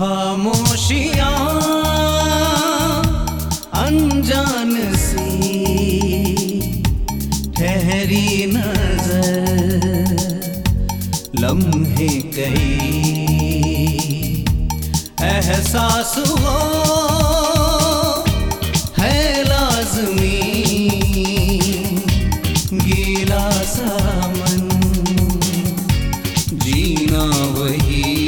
खामोशियाँ, अनजान सी ठहरी नज़र, लम्हे कई एहसास हो, है लाजमी गीला सामन जीना वही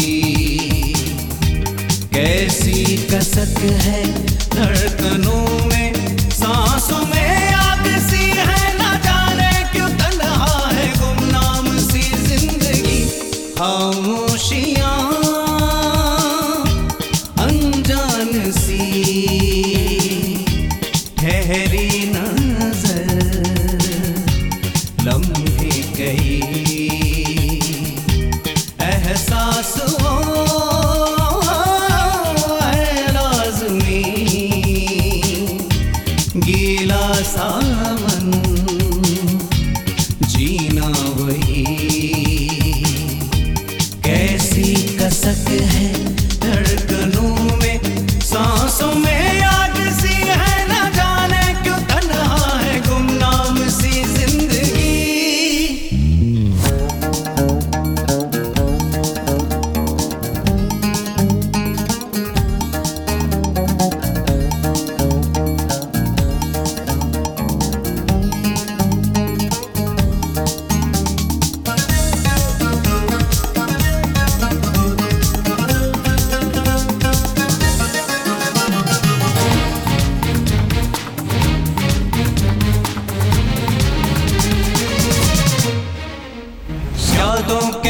कसक है धड़कनों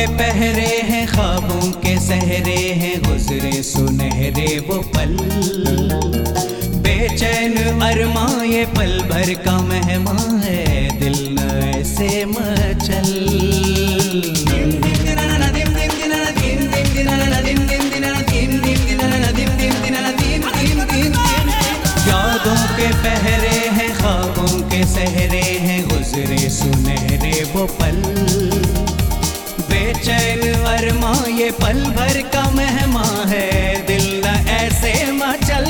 के पहरे हैं, ख्वाबों के सहरे हैं, गुजरे सुनहरे वो पल। बेचैन अरमा, ये पल भर का मेहमा है, दिल न ऐसे मचल। के पहरे हैं, ख्वाबों के सहरे हैं, गुजरे सुनहरे वो पल। पल भर का मेहमा है, दिल न ऐसे मचल।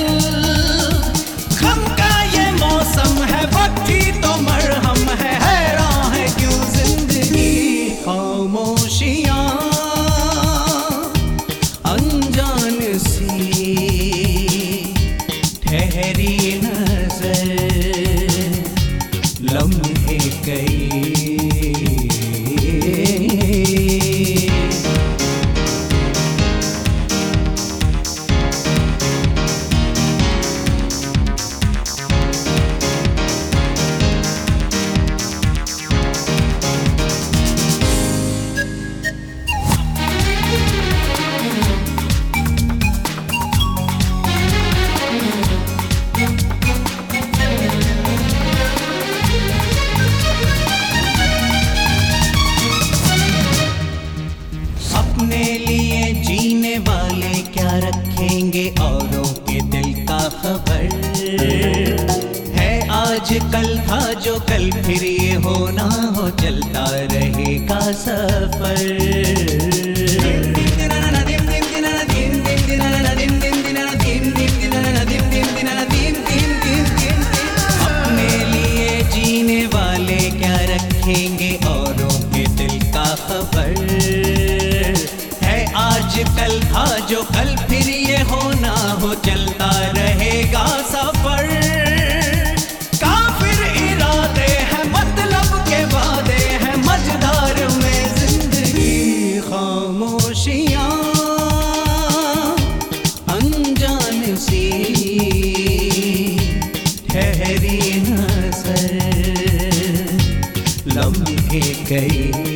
गम का ये मौसम है, वक्त तो मरहम है, हैरान है क्यों ज़िंदगी? खामोशियाँ, अनजान सी ठहरी खबर है। आज कल था जो कल फिर ये होना हो चलता रहेगा सफ़र। कल था जो कल फिर ये होना हो, चलता रहेगा सफ़र। काफिर इरादे हैं मतलब के वादे हैं, मझधार में ज़िंदगी खामोशियाँ। अनजान सी ठहरी नज़र, लम्हे गई